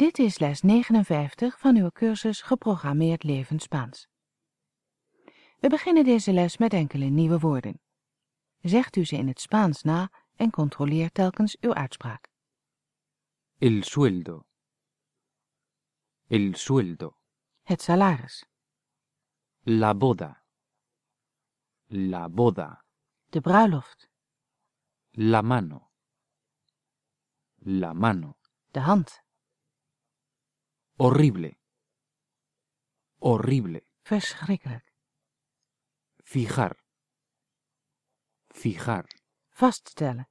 Dit is les 59 van uw cursus Geprogrammeerd Leven Spaans. We beginnen deze les met enkele nieuwe woorden. Zegt u ze in het Spaans na en controleer telkens uw uitspraak. El sueldo. El sueldo. Het salaris, La boda. La boda. de bruiloft, La mano. La mano. de hand, Horrible. Horrible. verschrikkelijk, Fijar. Fijar. vaststellen,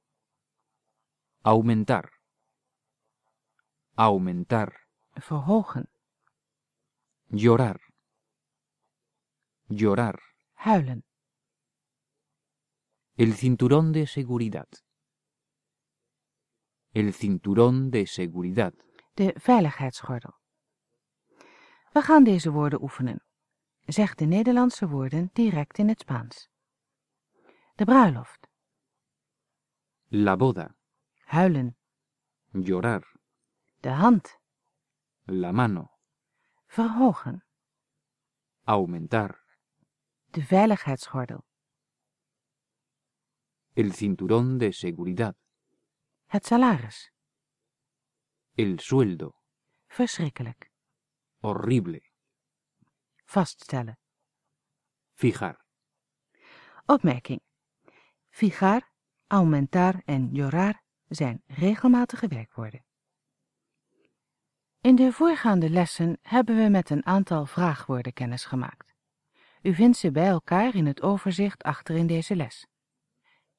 Aumentar. Aumentar. verhogen, Llorar. Llorar. huilen, El cinturón de seguridad. El cinturón de seguridad. de veiligheidsgordel. We gaan deze woorden oefenen. Zeg de Nederlandse woorden direct in het Spaans. De bruiloft, La boda. huilen, Llorar. de hand, La mano. verhogen, Aumentar. de veiligheidsgordel, El cinturón de seguridad. het salaris, El sueldo. verschrikkelijk, Horrible. vaststellen. Fijar. Opmerking. Fijar, aumentar en llorar zijn regelmatige werkwoorden. In de voorgaande lessen hebben we met een aantal vraagwoorden kennis gemaakt. U vindt ze bij elkaar in het overzicht achter in deze les.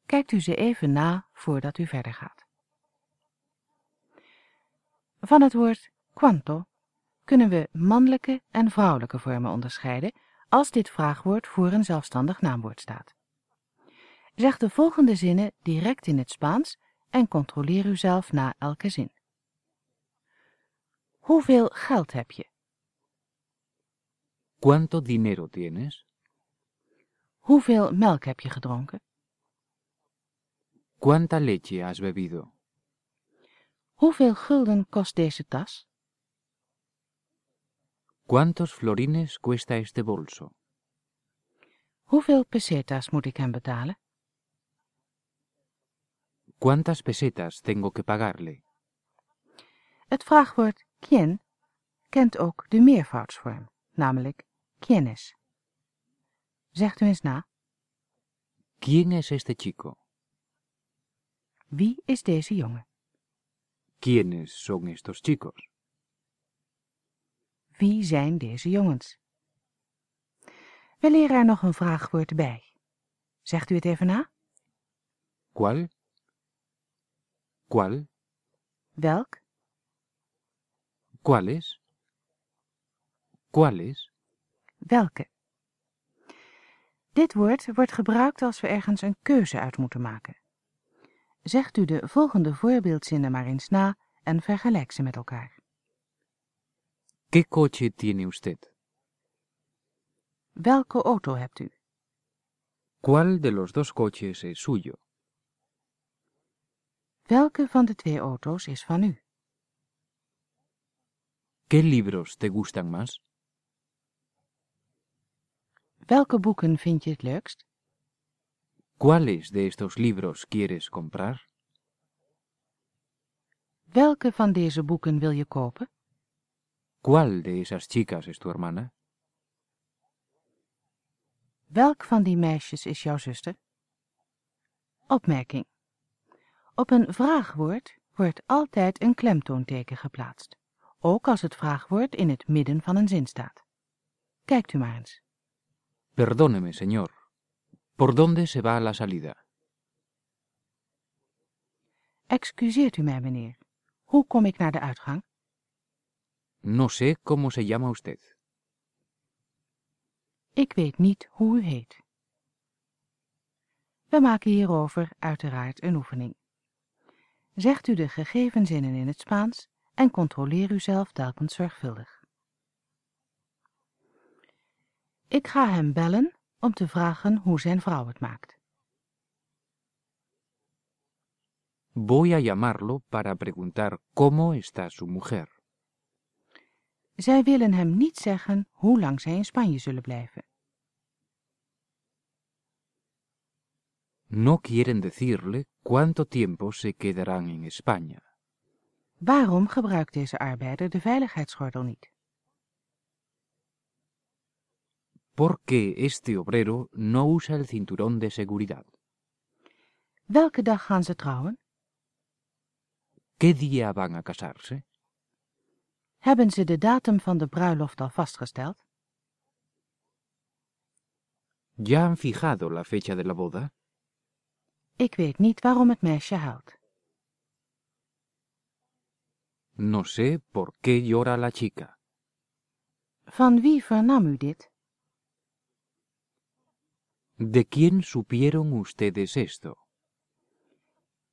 Kijkt u ze even na voordat u verder gaat. Van het woord quanto kunnen we mannelijke en vrouwelijke vormen onderscheiden als dit vraagwoord voor een zelfstandig naamwoord staat. Zeg de volgende zinnen direct in het Spaans en controleer u zelf na elke zin. Hoeveel geld heb je? ¿Cuánto dinero tienes? Hoeveel melk heb je gedronken? ¿Cuánta leche has bebido? Hoeveel gulden kost deze tas? ¿Cuántos florines cuesta este bolso? Hoeveel pesetas moet ik hem betalen? ¿Cuántas pesetas tengo que pagarle? Het vraagwoord quién kent ook de meervoudsvorm, namelijk quiénes. Zegt u eens na, ¿Quién es este chico? wie is deze jongen? ¿Quiénes son estos chicos? Wie zijn deze jongens? We leren er nog een vraagwoord bij. Zegt u het even na? ¿Cuál? ¿Cuál? Welk? ¿Cuáles? ¿Cuáles? Welke? Dit woord wordt gebruikt als we ergens een keuze uit moeten maken. Zegt u de volgende voorbeeldzinnen maar eens na en vergelijk ze met elkaar. ¿Qué coche tiene usted? Welke auto hebt u? ¿Cuál de los dos coches es suyo? Welke van de twee auto's is van u? ¿Qué libros te gustan más? Welke boeken vind je het leukst? ¿Cuáles de estos libros quieres comprar? Welke van deze boeken wil je kopen? ¿Cuál de esas chicas es tu hermana? Welk van die meisjes is jouw zuster? Opmerking. Op een vraagwoord wordt altijd een klemtoonteken geplaatst, ook als het vraagwoord in het midden van een zin staat. Kijkt u maar eens. Perdóneme, señor. ¿Por dónde se va a la salida? Excuseert u mij, meneer. Hoe kom ik naar de uitgang? No sé cómo se llama usted. Ik weet niet hoe u heet. We maken hierover uiteraard een oefening. Zegt u de gegeven zinnen in het Spaans en controleer u zelf telkens zorgvuldig. Ik ga hem bellen om te vragen hoe zijn vrouw het maakt. Voy a llamarlo para preguntar cómo está su mujer. Zij willen hem niet zeggen hoe lang zij in Spanje zullen blijven. No quieren decirle cuánto tiempo se quedarán en España. Waarom gebruikt deze arbeider de veiligheidsgordel niet? Porque este obrero no usa el cinturón de seguridad. Welke dag gaan ze trouwen? ¿Qué día van a casarse? Hebben ze de datum van de bruiloft al vastgesteld? ¿Ya han fijado la fecha de la boda? Ik weet niet waarom het meisje huilt. No sé por qué llora la chica. Van wie vernam u dit? ¿De quién supieron ustedes esto?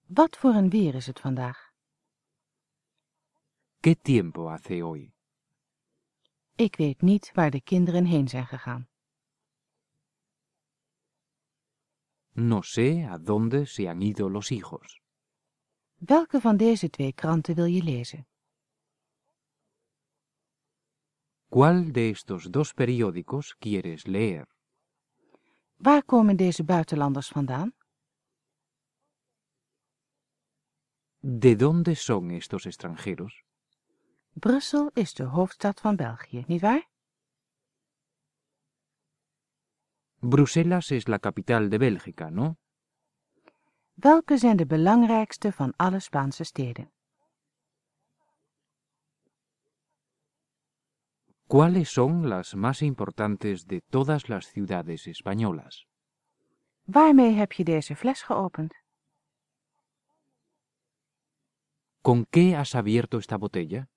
Wat voor een weer is het vandaag? ¿Qué tiempo hace hoy? Ik weet niet waar de kinderen heen zijn gegaan. No sé a dónde se han ido los hijos. Welke van deze twee kranten wil je lezen? ¿Cuál de estos dos periódicos quieres leer? Waar komen deze buitenlanders vandaan? ¿De dónde son estos extranjeros? Brussel is de hoofdstad van België, nietwaar? Bruselas es la capital de Bélgica, ¿no? Welke zijn de belangrijkste van alle Spaanse steden? ¿Cuáles son las más importantes de todas las ciudades españolas? Waarmee heb je deze fles geopend? ¿Con qué has abierto esta botella?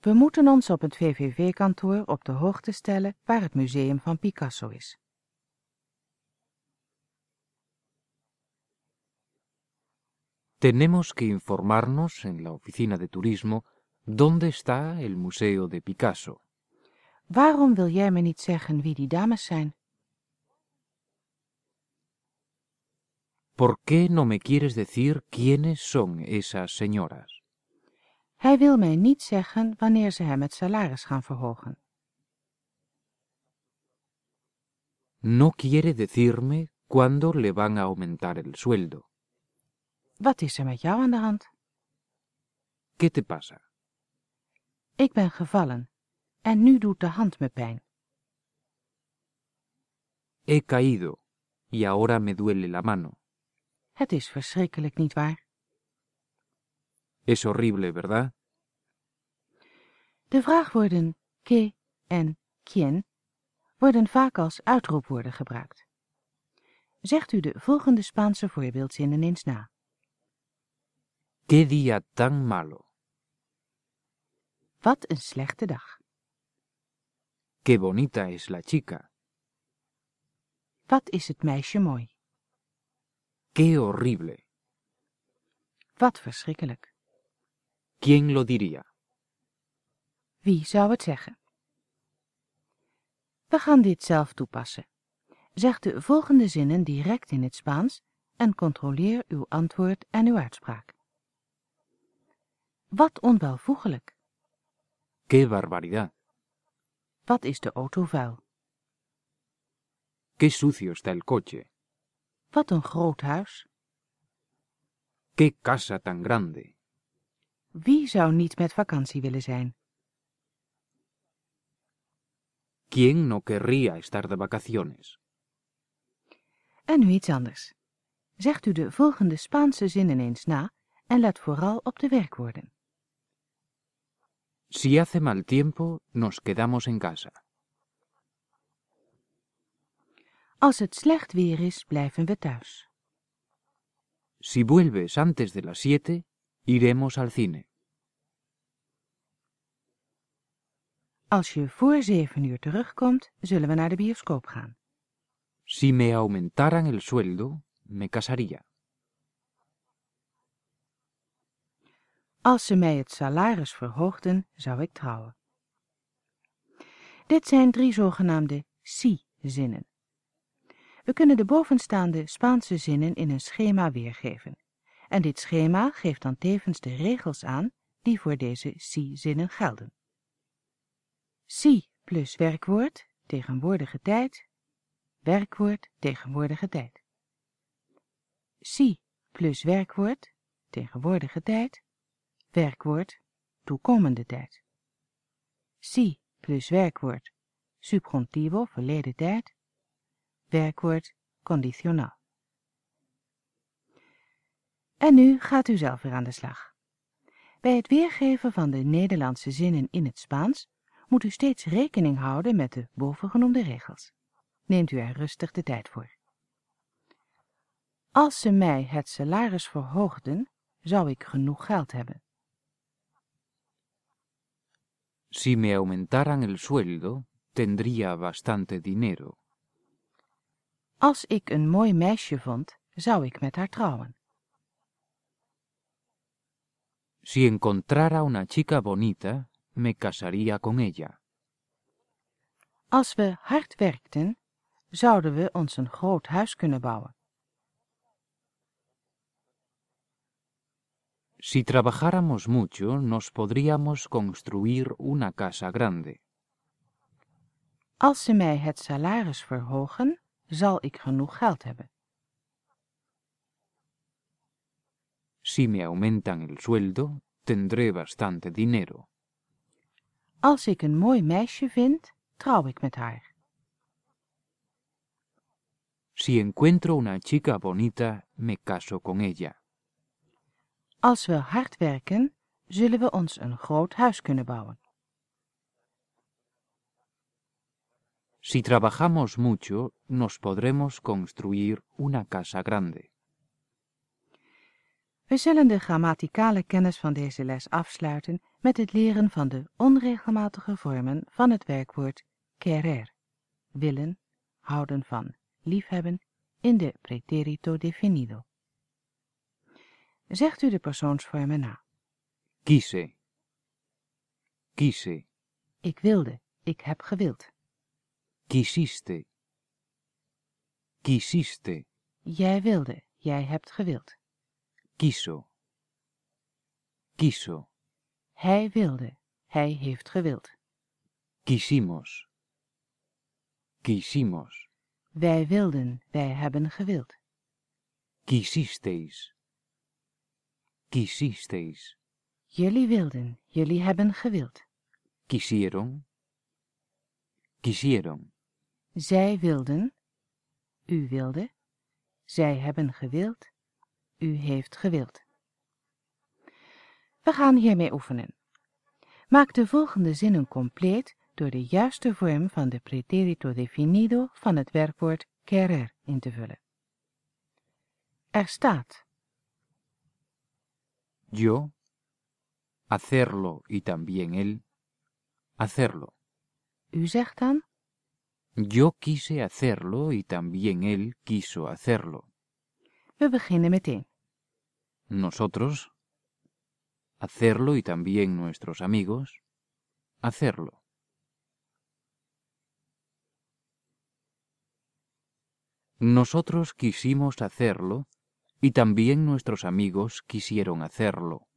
We moeten ons op het VVV-kantoor op de hoogte stellen waar het museum van Picasso is. Tenemos que informarnos en la oficina de turismo dónde está el Museo de Picasso. Waarom wil jij me niet zeggen wie die dames zijn? ¿Por qué no me quieres decir quiénes son esas señoras? Hij wil mij niet zeggen wanneer ze hem het salaris gaan verhogen. No quiere decirme cuándo le van a aumentar el sueldo. Wat is er met jou aan de hand? ¿Qué te pasa? Ik ben gevallen en nu doet de hand me pijn. He caído y ahora me duele la mano. Het is verschrikkelijk, nietwaar? Es horrible, ¿verdad? De vraagwoorden que en quien worden vaak als uitroepwoorden gebruikt. Zegt u de volgende Spaanse voorbeeldzinnen eens na. ¡Qué día tan malo! Wat een slechte dag. ¡Qué bonita es la chica! Wat is het meisje mooi. ¡Qué horrible! Wat verschrikkelijk. ¿Quién lo diría? Wie zou het zeggen? We gaan dit zelf toepassen. Zeg de volgende zinnen direct in het Spaans en controleer uw antwoord en uw uitspraak. Wat onwelvoegelijk. ¡Qué barbaridad! Wat is de auto vuil? ¡Qué sucio está el coche! Wat een groot huis. ¡Qué casa tan grande! Wie zou niet met vakantie willen zijn? ¿Quién no querría estar de vacaciones? En nu iets anders. Zegt u de volgende Spaanse zinnen eens na en let vooral op de werkwoorden. Si hace mal tiempo, nos quedamos en casa. Als het slecht weer is, blijven we thuis. Si vuelves antes de las siete, iremos al cine. Als je voor zeven uur terugkomt, zullen we naar de bioscoop gaan. Si me aumentaran el sueldo, me casaría. Als ze mij het salaris verhoogden, zou ik trouwen. Dit zijn drie zogenaamde si-zinnen. We kunnen de bovenstaande Spaanse zinnen in een schema weergeven. En dit schema geeft dan tevens de regels aan die voor deze si-zinnen gelden. Si plus werkwoord, tegenwoordige tijd, werkwoord, tegenwoordige tijd. Si plus werkwoord, tegenwoordige tijd, werkwoord, toekomende tijd. Si plus werkwoord, subjuntivo, verleden tijd, werkwoord, conditionaal. En nu gaat u zelf weer aan de slag. Bij het weergeven van de Nederlandse zinnen in het Spaans moet u steeds rekening houden met de bovengenoemde regels. Neemt u er rustig de tijd voor. Als ze mij het salaris verhoogden, zou ik genoeg geld hebben. Si me aumentaran el sueldo, tendría bastante dinero. Als ik een mooi meisje vond, zou ik met haar trouwen. Si encontrara una chica bonita, me casaría con ella. Als we hard werkten, zouden we ons een groot huis kunnen bouwen. Si trabajáramos mucho, nos podríamos construir una casa grande. Als ze mij het salaris verhogen, zal ik genoeg geld hebben. Si me aumentan el sueldo, tendré bastante dinero. Als ik een mooi meisje vind, trouw ik met haar. Si encuentro una chica bonita, me caso con ella. Als we hard werken, zullen we ons een groot huis kunnen bouwen. Si trabajamos mucho, nos podremos construir una casa grande. We zullen de grammaticale kennis van deze les afsluiten met het leren van de onregelmatige vormen van het werkwoord querer, willen, houden van, liefhebben, in de preterito definido. Zegt u de persoonsvormen na. Quise. Quise. Ik wilde, ik heb gewild. Quisiste. Quisiste. Jij wilde, jij hebt gewild. Quiso. Quiso. Hij wilde, hij heeft gewild. Quisimos. Quisimos. Wij wilden, wij hebben gewild. Quisisteis. Quisisteis. Jullie wilden, jullie hebben gewild. Quisieron. Quisieron. Zij wilden, u wilde, zij hebben gewild, u heeft gewild. We gaan hiermee oefenen. Maak de volgende zinnen compleet door de juiste vorm van de preterito definido van het werkwoord querer in te vullen. Er staat Yo. Hacerlo y también él. Hacerlo. U zegt dan Yo quise hacerlo y también él quiso hacerlo. We beginnen. Nosotros. Hacerlo y también nuestros amigos. Hacerlo. Nosotros quisimos hacerlo y también nuestros amigos quisieron hacerlo.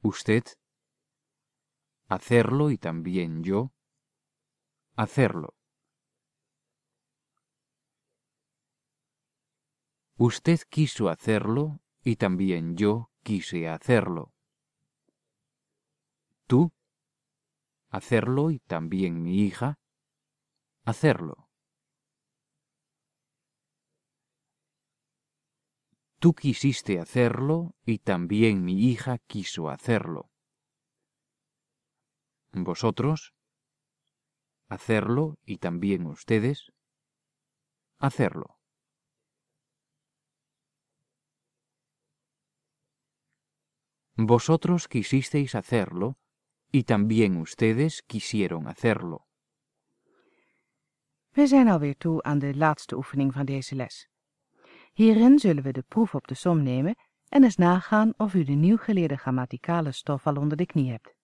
Usted. Hacerlo y también yo. Hacerlo. Usted quiso hacerlo y también yo quise hacerlo. Tú. Hacerlo y también mi hija. Hacerlo. Tú quisiste hacerlo y también mi hija quiso hacerlo. Vosotros. Hacerlo y también ustedes. Hacerlo. Vosotros quisisteis hacerlo y también ustedes quisieron hacerlo. We zijn alweer toe aan de laatste oefening van deze les. Hierin zullen we de proef op de som nemen en eens nagaan of u de nieuw geleerde grammaticale stof al onder de knie hebt.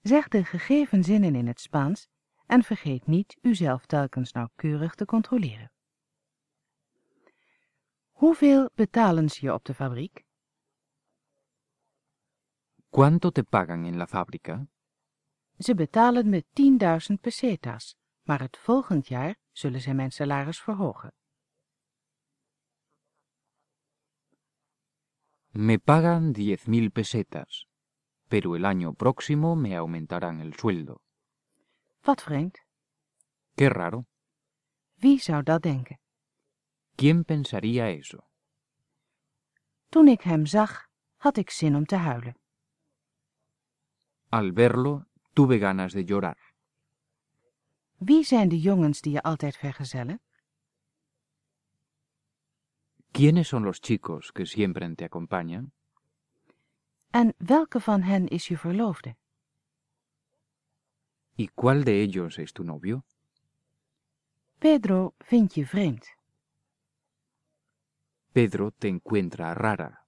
Zeg de gegeven zinnen in het Spaans en vergeet niet uzelf telkens nauwkeurig te controleren. Hoeveel betalen ze je op de fabriek? ¿Cuánto te pagan en la fábrica? Ze betalen me 10.000 pesetas, maar het volgend jaar zullen zij mijn salaris verhogen. Me pagan diez mil pesetas, pero el año próximo me aumentarán el sueldo. Wat vreemd. Qué raro. Wie zou dat denken? ¿Quién pensaría eso? Toen ik hem zag, had ik zin om te huilen. Al verlo, tuve ganas de llorar. Wie zijn de jongens die je altijd vergezellen? ¿Quiénes son los chicos que siempre te acompañan? En welke van hen is je verloofde? ¿Y cuál de ellos es tu novio? Pedro vindt je vreemd. Pedro te encuentra rara.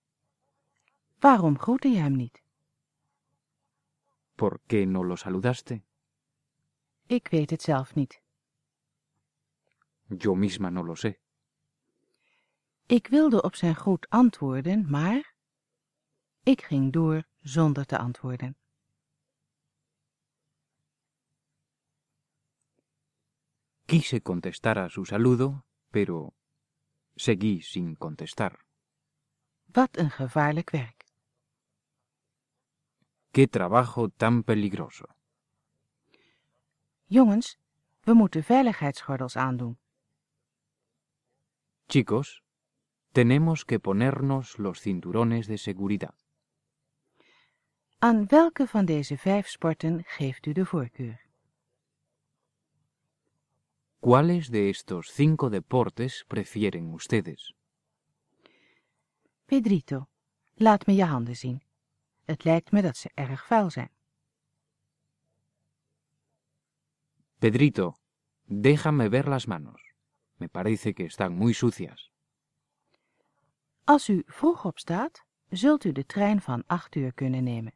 Waarom groette je hem niet? ¿Por qué no lo saludaste? Ik weet het zelf niet. Yo misma no lo sé. Ik wilde op zijn groet antwoorden, maar ik ging door zonder te antwoorden. Quise contestar a su saludo, pero seguí sin contestar. Wat een gevaarlijk werk. Qué trabajo tan peligroso. Jongens, we moeten veiligheidsgordels aandoen. Chicos, tenemos que ponernos los cinturones de seguridad. Aan welke van deze vijf sporten geeft u de voorkeur? ¿Cuáles de estos cinco deportes prefieren ustedes? Pedrito, laat me je handen zien. Het lijkt me dat ze erg vuil zijn. Pedrito, déjame ver las manos. Me parece que están muy sucias. Als u vroeg opstaat, zult u de trein van acht uur kunnen nemen.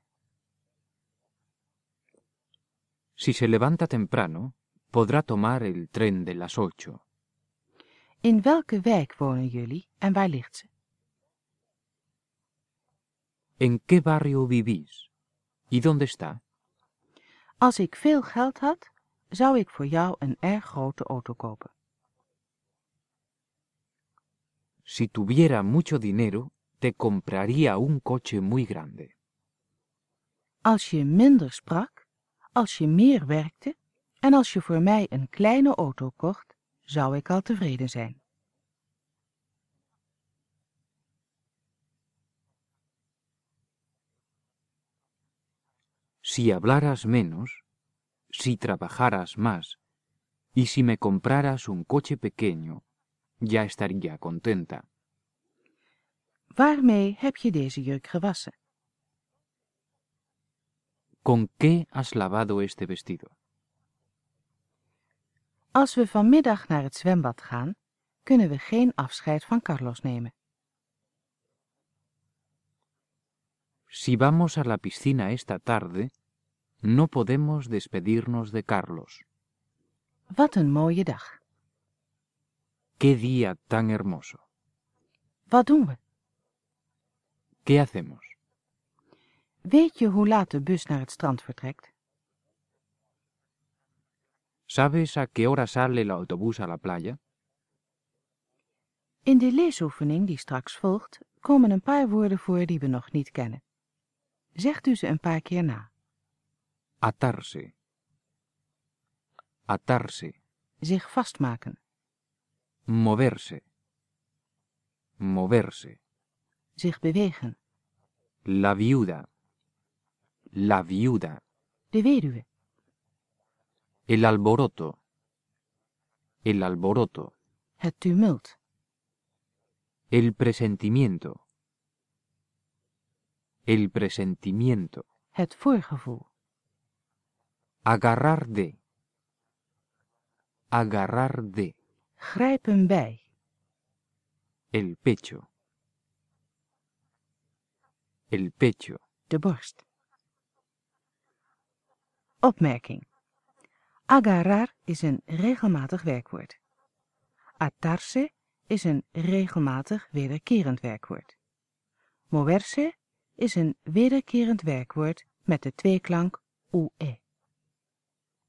Si se levanta temprano, podrá tomar el tren de las ocho. In welke wijk wonen jullie en waar ligt ze? ¿En qué barrio vivís? ¿Y dónde está? Als ik veel geld had, zou ik voor jou een erg grote auto kopen. Si tuviera mucho dinero, te compraría un coche muy grande. Als je minder sprak, als je meer werkte en als je voor mij een kleine auto kocht, zou ik al tevreden zijn. Si hablaras menos, si trabajaras más, y si me compraras un coche pequeño, ya estaría contenta. Waarmee heb je deze jurk gewassen? ¿Con qué has lavado este vestido? Als we vanmiddag naar het zwembad gaan, kunnen we geen afscheid van Carlos nemen. Si vamos a la piscina esta tarde, no podemos despedirnos de Carlos. Wat een mooie dag. ¡Qué día tan hermoso! Wat doen we? ¿Qué hacemos? Weet je hoe laat de bus naar het strand vertrekt? ¿Sabes a qué hora sale el autobús a la playa? In de leesoefening die straks volgt, komen een paar woorden voor die we nog niet kennen. Zegt u ze een paar keer na. Atarse. Atarse. Zich vastmaken. Moverse. Moverse. Zich bewegen. La viuda. La viuda. De weduwe. El alboroto. El alboroto. Het tumult. El presentimiento. El presentimiento. Het voorgevoel. Agarrar de. Agarrar de. Grijpen bij. El pecho. El pecho. De borst. Opmerking. Agarrar is een regelmatig werkwoord. Atarse is een regelmatig wederkerend werkwoord. Moverse is een wederkerend werkwoord met de tweeklank ue.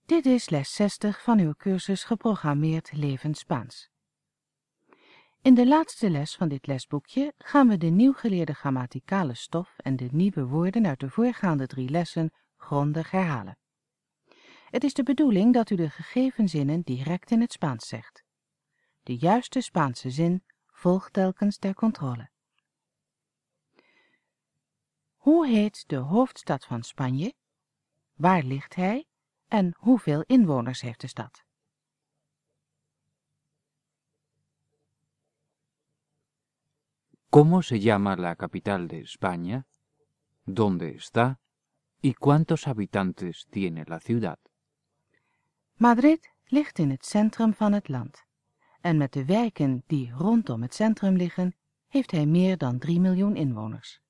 Dit is les 60 van uw cursus Geprogrammeerd Levend Spaans. In de laatste les van dit lesboekje gaan we de nieuw geleerde grammaticale stof en de nieuwe woorden uit de voorgaande drie lessen grondig herhalen. Het is de bedoeling dat u de gegeven zinnen direct in het Spaans zegt. De juiste Spaanse zin volgt telkens ter controle. Hoe heet de hoofdstad van Spanje? Waar ligt hij? En hoeveel inwoners heeft de stad? ¿Cómo se llama la capital de España? ¿Dónde está? ¿Y cuántos habitantes tiene la ciudad? Madrid ligt in het centrum van het land. En met de wijken die rondom het centrum liggen, heeft hij meer dan 3 miljoen inwoners.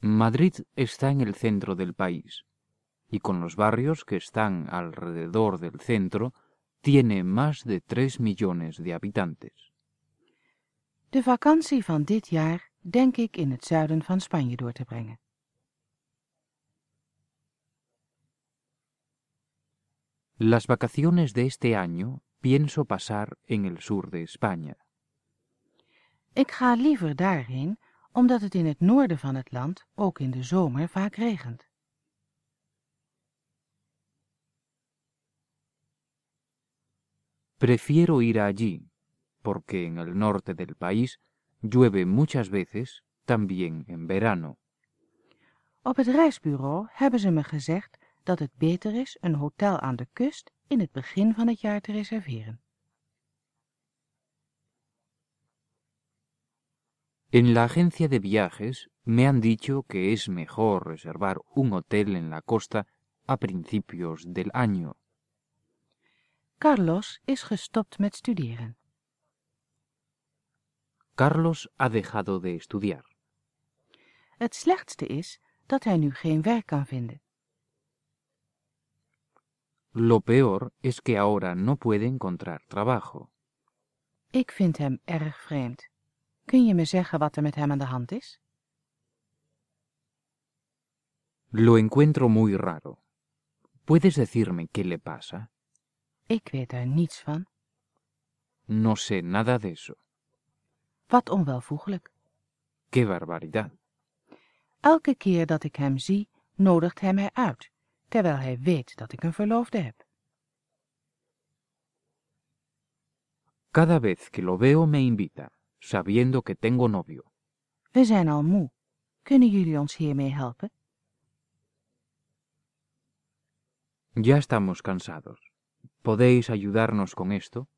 Madrid está en el centro del país y con los barrios que están alrededor del centro tiene más de 3 millones de habitantes. De vakantie van dit jaar denk ik in het zuiden van Spanje door te brengen. Las vacaciones de este año pienso pasar en el sur de España. Ik ga liever daarheen, omdat het in het noorden van het land ook in de zomer vaak regent. Prefiero ir allí, porque en el norte del país llueve muchas veces, también en verano. Op het reisbureau hebben ze me gezegd dat het beter is een hotel aan de kust in het begin van het jaar te reserveren. En la agencia de viajes me han dicho que es mejor reservar un hotel en la costa a principios del año. Carlos is gestopt met studeren. Carlos ha dejado de estudiar. Het slechtste is dat hij nu geen werk kan vinden. Lo peor es que ahora no puede encontrar trabajo. Ik vind hem erg vreemd. Kun je me zeggen wat er met hem aan de hand is? Lo encuentro muy raro. ¿Puedes decirme qué le pasa? Ik weet er niets van. No sé nada de eso. Wat onwelvoeglijk. ¡Qué barbaridad! Elke keer dat ik hem zie, nodigt hij mij uit, terwijl hij weet dat ik een verloofde heb. Cada vez que lo veo me invita, sabiendo que tengo novio. We zijn al moe. Kunnen jullie ons hiermee helpen? Ya estamos cansados. ¿Podéis ayudarnos con esto?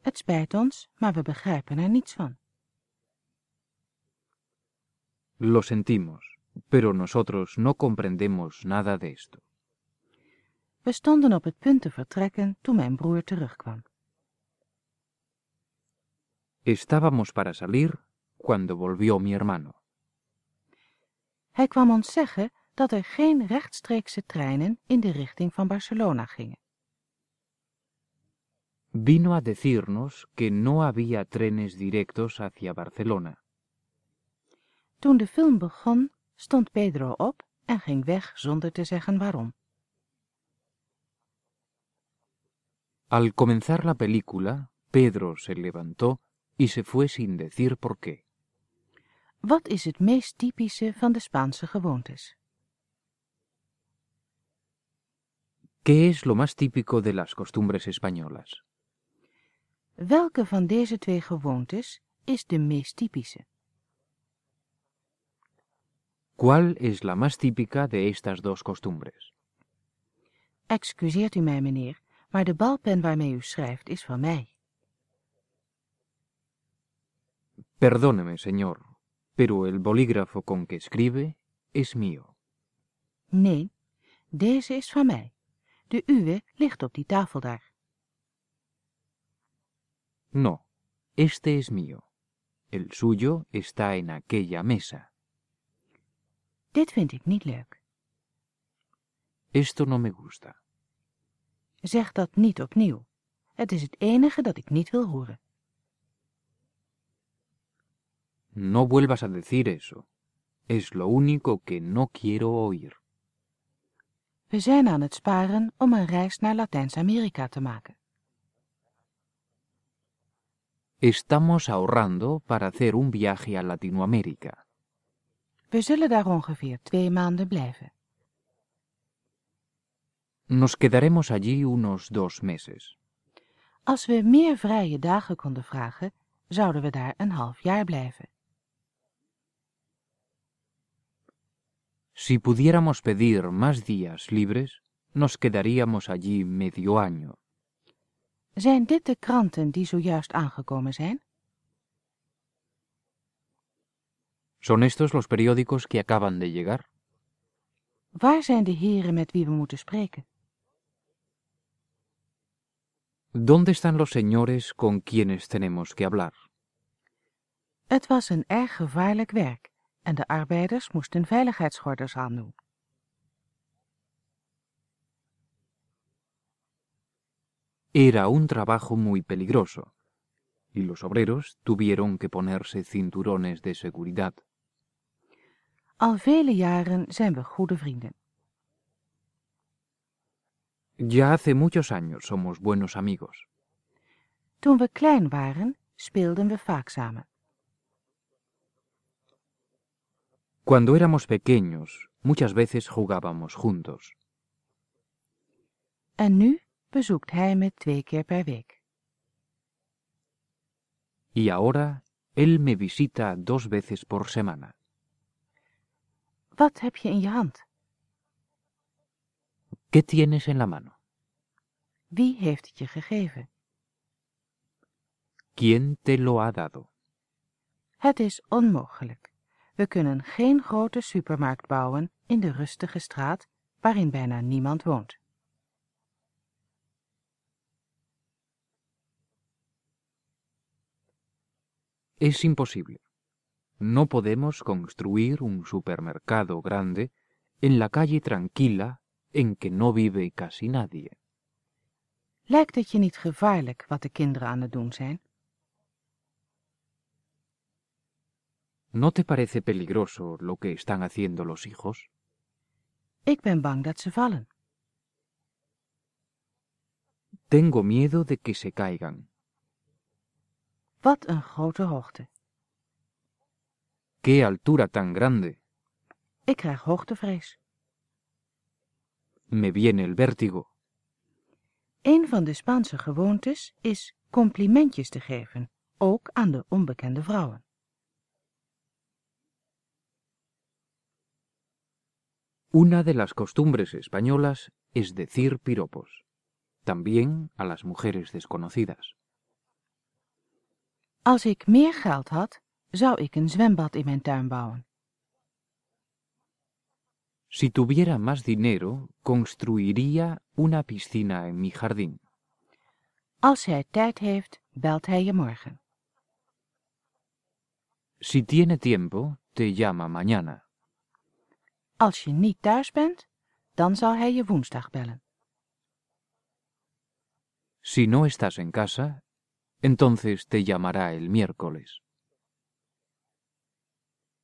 Het spijt ons, maar we begrijpen er niets van. Lo sentimos, pero nosotros no comprendemos nada de esto. We stonden op het punt te vertrekken toen mijn broer terugkwam. Estábamos para salir cuando volvió mi hermano. Hij kwam ons zeggen dat er geen rechtstreekse treinen in de richting van Barcelona gingen. Vino a decirnos que no había trenes directos hacia Barcelona. Toen de film begon, stond Pedro op en ging weg zonder te zeggen waarom. Al comenzar la película, Pedro se levantó y se fue sin decir por qué. Wat is het meest typische van de Spaanse gewoontes? ¿Qué es lo más típico de las costumbres españolas? Welke van deze twee gewoontes is de meest typische? ¿Cuál es la más típica de estas dos costumbres? Excuseert u mij, meneer, maar de balpen waarmee u schrijft is van mij. Perdóneme, señor, pero el bolígrafo con que escribe es mío. Nee, deze is van mij. De uwe ligt op die tafel daar. No, este es mío. El suyo está en aquella mesa. Dit vind ik niet leuk. Esto no me gusta. Zeg dat niet opnieuw. Het is het enige dat ik niet wil horen. No vuelvas a decir eso. Es lo único que no quiero oír. We zijn aan het sparen om een reis naar Latijns-Amerika te maken. Estamos ahorrando para hacer un viaje a Latinoamérica. We zullen daar ongeveer twee maanden blijven. Nos quedaremos allí unos dos meses. Als we meer vrije dagen konden vragen, zouden we daar een half jaar blijven. Si pudiéramos pedir más días libres, nos quedaríamos allí medio año. Zijn dit de kranten die zojuist aangekomen zijn? ¿Son estos los periódicos que acaban de llegar? Waar zijn de heren met wie we moeten spreken? ¿Dónde están los señores con quienes tenemos que hablar? Het was een erg gevaarlijk werk en de arbeiders moesten veiligheidsgordels aandoen. Era un trabajo muy peligroso, y los obreros tuvieron que ponerse cinturones de seguridad. Al vele jaren zijn we goede vrienden. Ya hace muchos años somos buenos amigos. Toen we klein waren, speelden we vaak samen. Cuando éramos pequeños, muchas veces jugábamos juntos. En nu bezoekt hij me twee keer per week. Y ahora él me visita dos veces por semana. Wat heb je in je hand? ¿Qué tienes en la mano? Wie heeft het je gegeven? ¿Quién te lo ha dado? Het is onmogelijk. We kunnen geen grote supermarkt bouwen in de rustige straat waarin bijna niemand woont. Es imposible. No podemos construir un supermercado grande en la calle tranquila en que no vive casi nadie. Lijkt het je niet gevaarlijk wat de kinderen aan het doen zijn? ¿No te parece peligroso lo que están haciendo los hijos? Ik ben bang dat ze vallen. Tengo miedo de que se caigan. Wat een grote hoogte. ¡Qué altura tan grande! Ik krijg hoogtevrees. Me viene el vértigo. Een van de Spaanse gewoontes is complimentjes te geven, ook aan de onbekende vrouwen. Una de las costumbres españolas es decir piropos, también a las mujeres desconocidas. Als ik meer geld had, zou ik een zwembad in mijn tuin bouwen. Si tuviera más dinero, construiría una piscina en mi jardín. Als hij tijd heeft, belt hij je morgen. Si tiene tiempo, te llama mañana. Als je niet thuis bent, dan zal hij je woensdag bellen. Si no estás en casa, entonces te llamará el miércoles.